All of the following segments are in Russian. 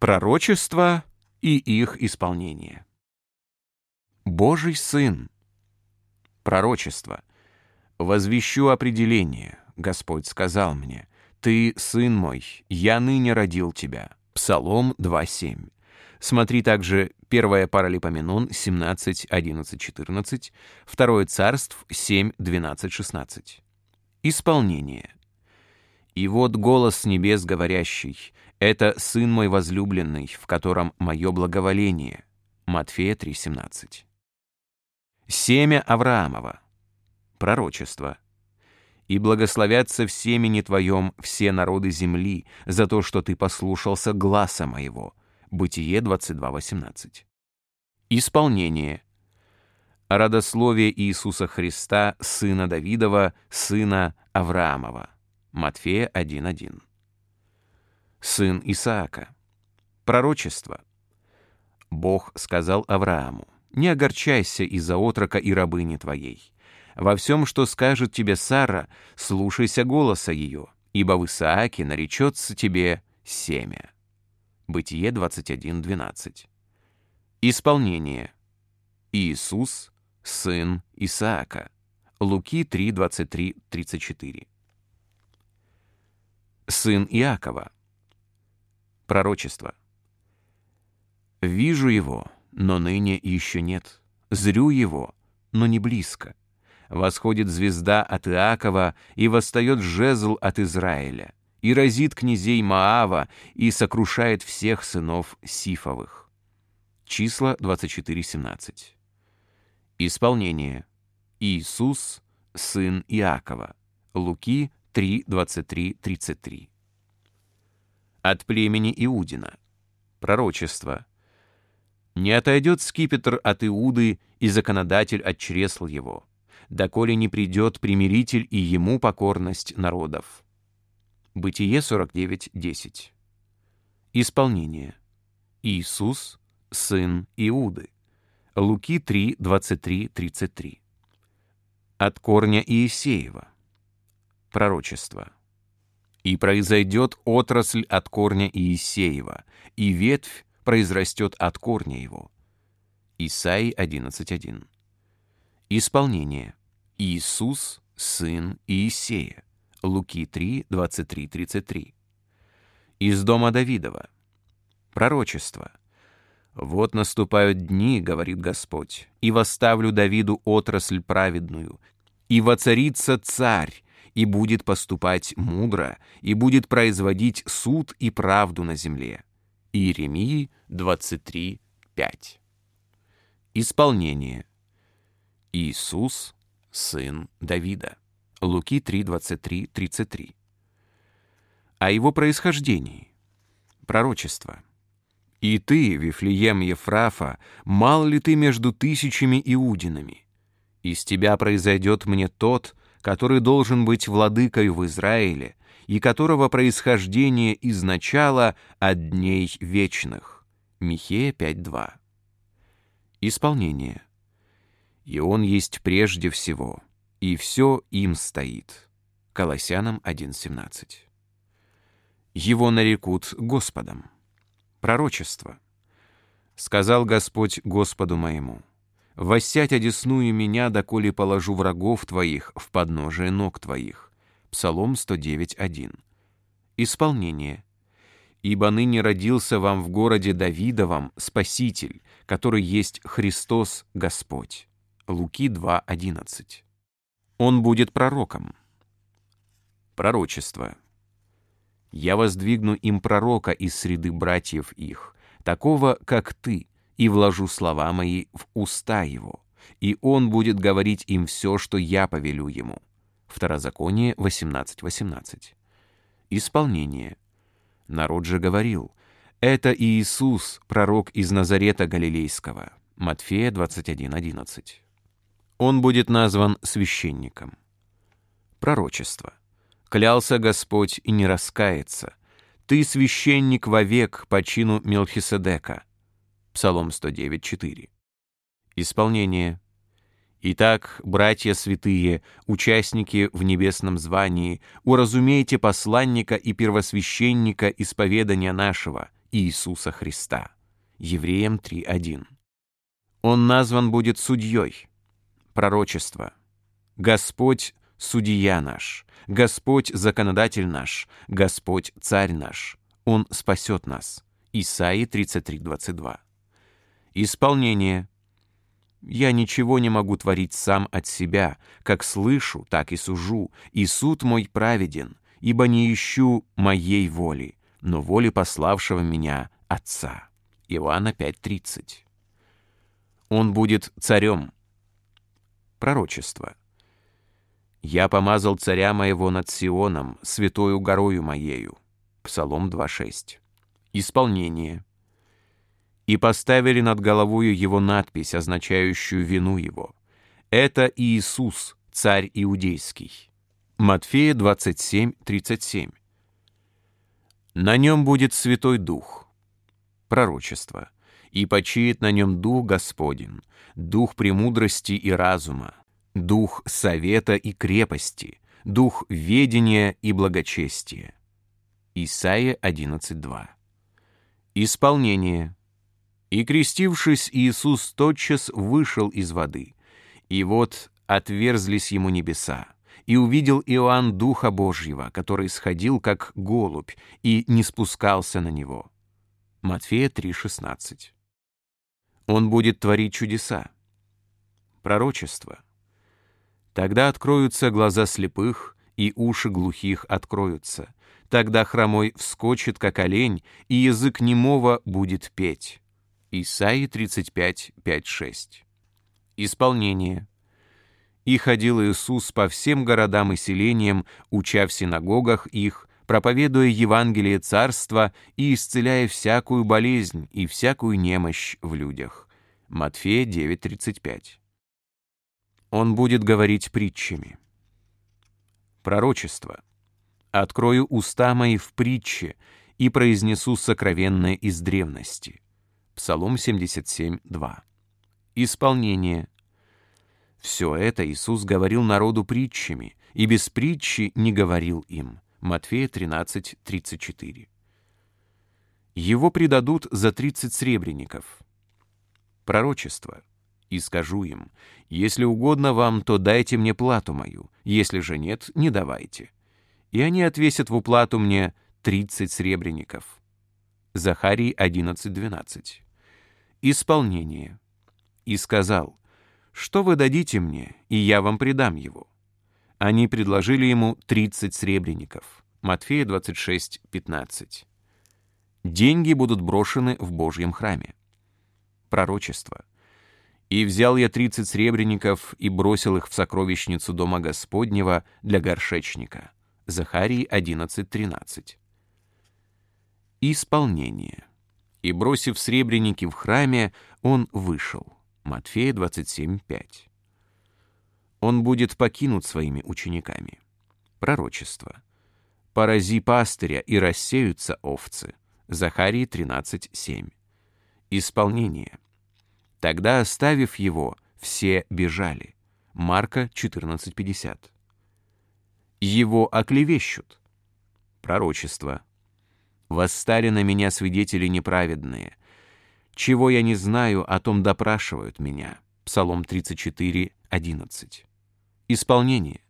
Пророчества и их исполнение. Божий Сын. Пророчество. Возвещу определение. Господь сказал мне, «Ты, Сын мой, я ныне родил тебя». Псалом 2.7. Смотри также 1 Паралипоменон 17, 11, 14, 2 Царств 7, 12, 16. Исполнение. «И вот голос с небес говорящий, это Сын мой возлюбленный, в котором мое благоволение». Матфея 3, 17. Семя Авраамова. Пророчество. «И благословятся в семени твоем все народы земли за то, что ты послушался гласа моего». Бытие 22.18. Исполнение. Родословие Иисуса Христа, сына Давидова, сына Авраамова. Матфея 1.1. Сын Исаака. Пророчество. Бог сказал Аврааму, «Не огорчайся из-за отрока и рабыни твоей. Во всем, что скажет тебе Сара, слушайся голоса ее, ибо в Исааке наречется тебе семя». Бытие 21.12. Исполнение. Иисус, сын Исаака. Луки 3.23.34. Сын Иакова. Пророчество. «Вижу его, но ныне еще нет. Зрю его, но не близко. Восходит звезда от Иакова, и восстает жезл от Израиля и разит князей Маава и сокрушает всех сынов Сифовых. Числа 24.17. Исполнение. Иисус, сын Иакова. Луки 3.23.33. От племени Иудина. Пророчество. Не отойдет скипетр от Иуды, и законодатель от чресл его, доколе не придет примиритель и ему покорность народов. Бытие 49.10. Исполнение. Иисус, сын Иуды. Луки 3.23.33. От корня Иисеева. Пророчество. «И произойдет отрасль от корня Иисеева, и ветвь произрастет от корня его». Исаии 11.1. Исполнение. Иисус, сын Иисея. Луки 3, 23, 33. Из дома Давидова. Пророчество. «Вот наступают дни, — говорит Господь, — и восставлю Давиду отрасль праведную, и воцарится царь, и будет поступать мудро, и будет производить суд и правду на земле». Иеремии 23, 5. Исполнение. Иисус, сын Давида. Луки 3, 23, 33. О его происхождении. Пророчество. «И ты, Вифлеем Ефрафа, мал ли ты между тысячами иудинами? Из тебя произойдет мне тот, который должен быть владыкой в Израиле, и которого происхождение изначало от дней вечных». Михея 5.2. Исполнение. «И он есть прежде всего» и все им стоит. Колоссянам 1.17. Его нарекут Господом. Пророчество. Сказал Господь Господу моему, «Воссядь одесную меня, доколе положу врагов твоих в подножие ног твоих». Псалом 109.1. Исполнение. «Ибо ныне родился вам в городе Давидовом Спаситель, который есть Христос Господь». Луки 2.11 он будет пророком. Пророчество. «Я воздвигну им пророка из среды братьев их, такого, как ты, и вложу слова мои в уста его, и он будет говорить им все, что я повелю ему». Второзаконие 18.18. 18. Исполнение. Народ же говорил, «Это Иисус, пророк из Назарета Галилейского». Матфея 21.11 он будет назван священником. Пророчество. Клялся Господь и не раскается. Ты священник вовек по чину Мелхиседека. Псалом 109.4. Исполнение. Итак, братья святые, участники в небесном звании, уразумейте посланника и первосвященника исповедания нашего, Иисуса Христа. Евреям 3.1. Он назван будет судьей. Пророчество. Господь — судья наш, Господь — законодатель наш, Господь — царь наш. Он спасет нас. Исаии 33.22. Исполнение. Я ничего не могу творить сам от себя, как слышу, так и сужу, и суд мой праведен, ибо не ищу моей воли, но воли пославшего меня Отца. Иоанна 5.30. Он будет царем. Пророчество. «Я помазал царя моего над Сионом, святою горою моею». Псалом 2.6. Исполнение и поставили над головою его надпись, означающую вину его. Это Иисус, царь иудейский. Матфея 27:37. На нем будет Святой Дух. Пророчество. И почиет на нем Дух Господень, Дух премудрости и разума, Дух совета и крепости, Дух ведения и благочестия. Исайя 11.2. Исполнение. И, крестившись, Иисус тотчас вышел из воды. И вот отверзлись ему небеса, и увидел Иоанн Духа Божьего, который сходил как голубь и не спускался на него. Матфея 3,16. Он будет творить чудеса. Пророчество. Тогда откроются глаза слепых, и уши глухих откроются. Тогда хромой вскочит, как олень, и язык немого будет петь. Исаии 35, 5, 6. Исполнение. «И ходил Иисус по всем городам и селениям, уча в синагогах их, проповедуя Евангелие Царства и исцеляя всякую болезнь и всякую немощь в людях». Матфея 9:35. Он будет говорить притчами. Пророчество. «Открою уста мои в притче и произнесу сокровенное из древности». Псалом 77, 2. Исполнение. Все это Иисус говорил народу притчами, и без притчи не говорил им. Матфея 13, 34. Его предадут за 30 сребреников. Пророчество. И скажу им, если угодно вам, то дайте мне плату мою, если же нет, не давайте. И они отвесят в уплату мне 30 сребреников. Захарий 11, 12 исполнение. И сказал, «Что вы дадите мне, и я вам предам его?» Они предложили ему 30 сребреников. Матфея 26, 15. Деньги будут брошены в Божьем храме. Пророчество. «И взял я 30 сребреников и бросил их в сокровищницу Дома Господнего для горшечника». Захарии 11, 13. Исполнение и, бросив сребреники в храме, он вышел. Матфея 27:5. Он будет покинут своими учениками. Пророчество. «Порази пастыря, и рассеются овцы». Захарии 13:7. Исполнение. Тогда, оставив его, все бежали. Марка 14:50. Его оклевещут. Пророчество. Восстали на меня свидетели неправедные. Чего я не знаю, о том допрашивают меня. Псалом 34, 11. Исполнение.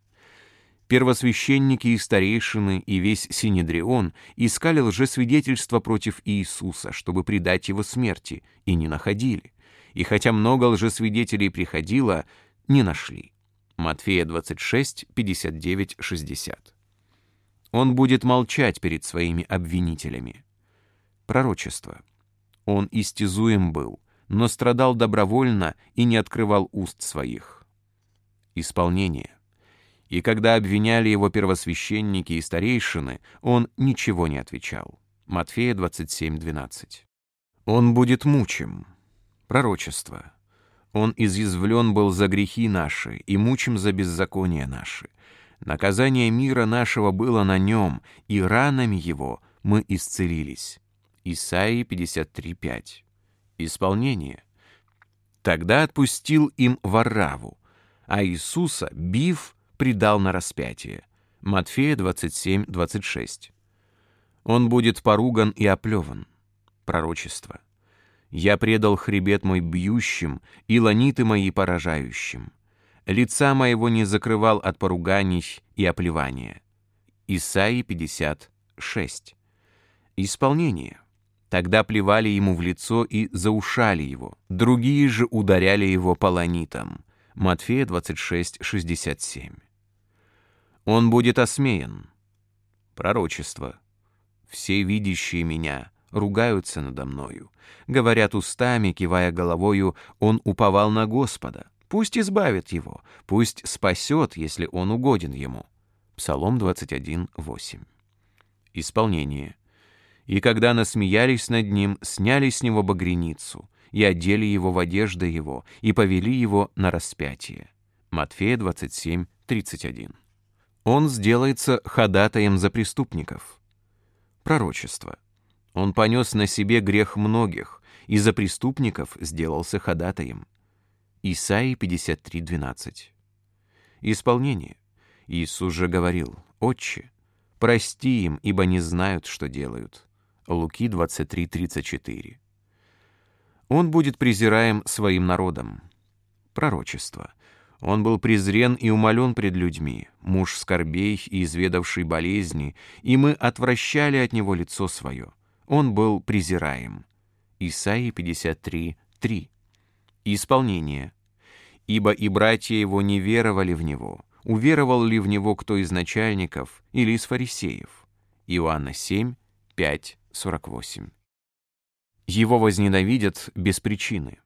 Первосвященники и старейшины и весь Синедрион искали лжесвидетельства против Иисуса, чтобы предать его смерти, и не находили. И хотя много лжесвидетелей приходило, не нашли. Матфея 26, 59, 60. Он будет молчать перед своими обвинителями. Пророчество. Он истязуем был, но страдал добровольно и не открывал уст своих. Исполнение. И когда обвиняли его первосвященники и старейшины, он ничего не отвечал. Матфея 27:12. Он будет мучим. Пророчество. Он изъязвлен был за грехи наши и мучим за беззакония наши. Наказание мира нашего было на нем, и ранами его мы исцелились. Исаии 53.5. Исполнение. Тогда отпустил им Вараву, а Иисуса, бив, предал на распятие. Матфея 27.26. Он будет поруган и оплеван. Пророчество. «Я предал хребет мой бьющим и ланиты мои поражающим. Лица моего не закрывал от поруганий и оплевания». Исаии 56. Исполнение. Тогда плевали ему в лицо и заушали его. Другие же ударяли его по ланитам. Матфея 26, 67. Он будет осмеян. Пророчество. Все видящие меня ругаются надо мною. Говорят устами, кивая головою, он уповал на Господа. Пусть избавит его, пусть спасет, если он угоден ему. Псалом 21, 8. Исполнение. И когда насмеялись над ним, сняли с него багряницу, и одели его в одежды его, и повели его на распятие. Матфея 27, 31. Он сделается ходатаем за преступников. Пророчество. Он понес на себе грех многих, и за преступников сделался ходатаем. Исаии 53.12. Исполнение. Иисус же говорил, «Отче, прости им, ибо не знают, что делают». Луки 23.34. Он будет презираем своим народом. Пророчество. Он был презрен и умолен пред людьми, муж скорбей и изведавший болезни, и мы отвращали от него лицо свое. Он был презираем. Исаии 53, 3. Исполнение. «Ибо и братья его не веровали в него. Уверовал ли в него кто из начальников или из фарисеев?» Иоанна 7, 5, 48. Его возненавидят без причины.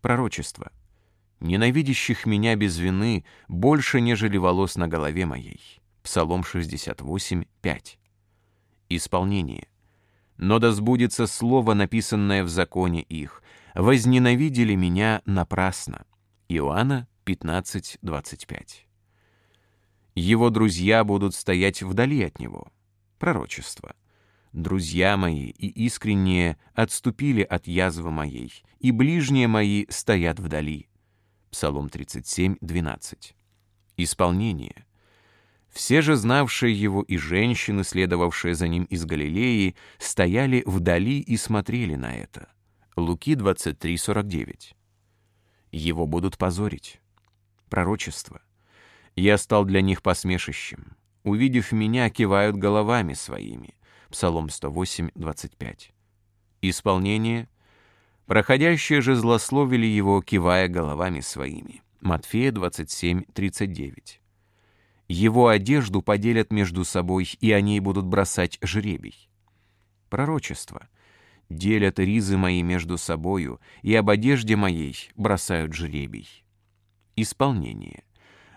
Пророчество ненавидящих меня без вины больше, нежели волос на голове моей. Псалом 68, 5. Исполнение. Но да сбудется слово, написанное в законе их. Возненавидели меня напрасно. Иоанна 15, 25. Его друзья будут стоять вдали от него. Пророчество. Друзья мои и искренние отступили от язвы моей, и ближние мои стоят вдали. Псалом 37, 12. Исполнение. Все же знавшие его и женщины, следовавшие за ним из Галилеи, стояли вдали и смотрели на это. Луки 23, 49. Его будут позорить. Пророчество. Я стал для них посмешищем. Увидев меня, кивают головами своими. Псалом 108, 25. Исполнение Проходящие же злословили его, кивая головами своими. Матфея 27, 39. Его одежду поделят между собой, и они будут бросать жребий. Пророчество. Делят ризы мои между собою, и об одежде моей бросают жребий. Исполнение.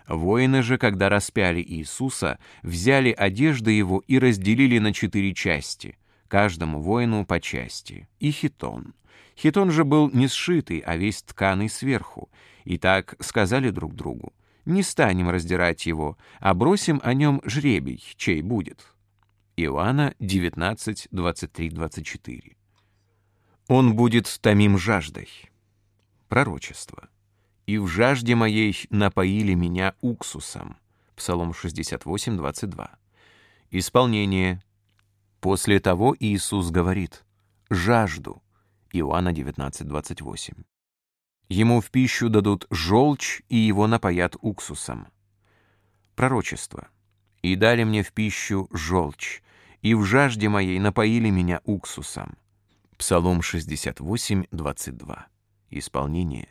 Воины же, когда распяли Иисуса, взяли одежды его и разделили на четыре части, каждому воину по части, и хитон — Хитон же был не сшитый, а весь тканый сверху. И так сказали друг другу, не станем раздирать его, а бросим о нем жребий, чей будет. Иоанна 19, 23, 24. Он будет томим жаждой. Пророчество. «И в жажде моей напоили меня уксусом». Псалом 68, 22. Исполнение. После того Иисус говорит «жажду». Иоанна 19:28. Ему в пищу дадут желчь, и его напоят уксусом. Пророчество. «И дали мне в пищу желчь, и в жажде моей напоили меня уксусом». Псалом 68:22. Исполнение.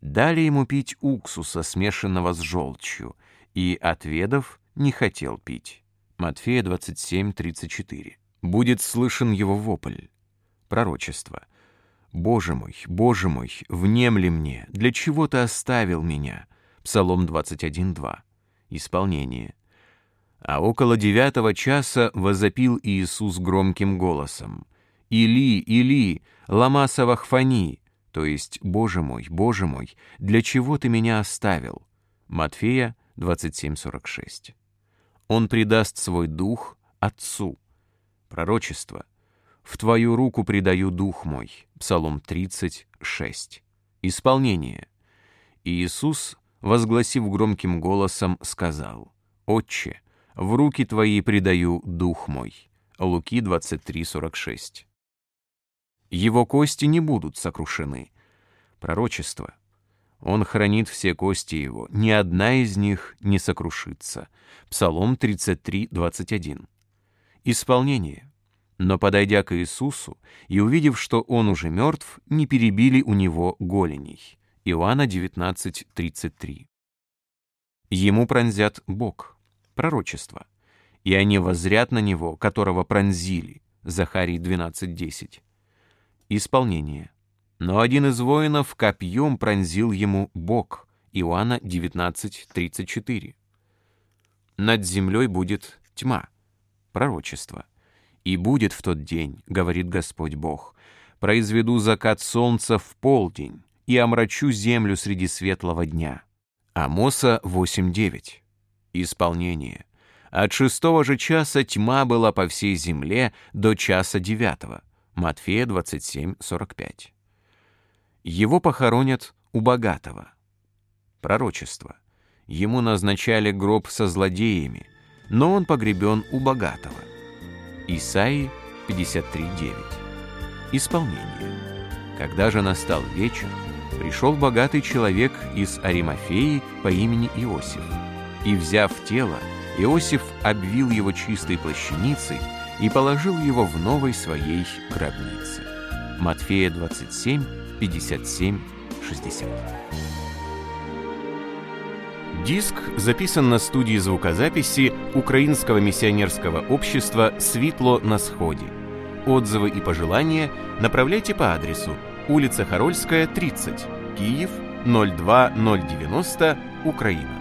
Дали ему пить уксуса, смешанного с желчью, и, отведав, не хотел пить. Матфея 27:34. Будет слышен его вопль. Пророчество. «Боже мой, Боже мой, внемли мне, для чего ты оставил меня?» Псалом 21.2. Исполнение. А около девятого часа возопил Иисус громким голосом. «Или, Или, лама савахфани!» То есть, «Боже мой, Боже мой, для чего ты меня оставил?» Матфея 27.46. Он предаст свой дух Отцу. Пророчество. «В Твою руку предаю дух мой» Псалом 36. Исполнение. Иисус, возгласив громким голосом, сказал, «Отче, в руки Твои предаю дух мой» Луки 23, 46. Его кости не будут сокрушены. Пророчество. Он хранит все кости его, ни одна из них не сокрушится. Псалом 33, 21. Исполнение. Но подойдя к Иисусу и увидев, что он уже мертв, не перебили у него голеней. Иоанна 19, 33. Ему пронзят Бог. Пророчество. И они возрят на него, которого пронзили. Захарий 12, 10. Исполнение. Но один из воинов копьем пронзил ему бок. Иоанна 19:34. Над землей будет тьма. Пророчество. И будет в тот день, говорит Господь Бог, произведу закат солнца в полдень и омрачу землю среди светлого дня. Амоса 8:9. Исполнение. От шестого же часа тьма была по всей земле до часа девятого. Матфея 27:45. Его похоронят у богатого. Пророчество. Ему назначали гроб со злодеями, но он погребен у богатого. Исаии 53.9. Исполнение. Когда же настал вечер, пришел богатый человек из Аримафеи по имени Иосиф. И, взяв тело, Иосиф обвил его чистой плащаницей и положил его в новой своей гробнице. Матфея 27, 57, 60. Диск записан на студии звукозаписи Украинского миссионерского общества «Светло на сходе». Отзывы и пожелания направляйте по адресу улица Харольская, 30, Киев, 02090, Украина.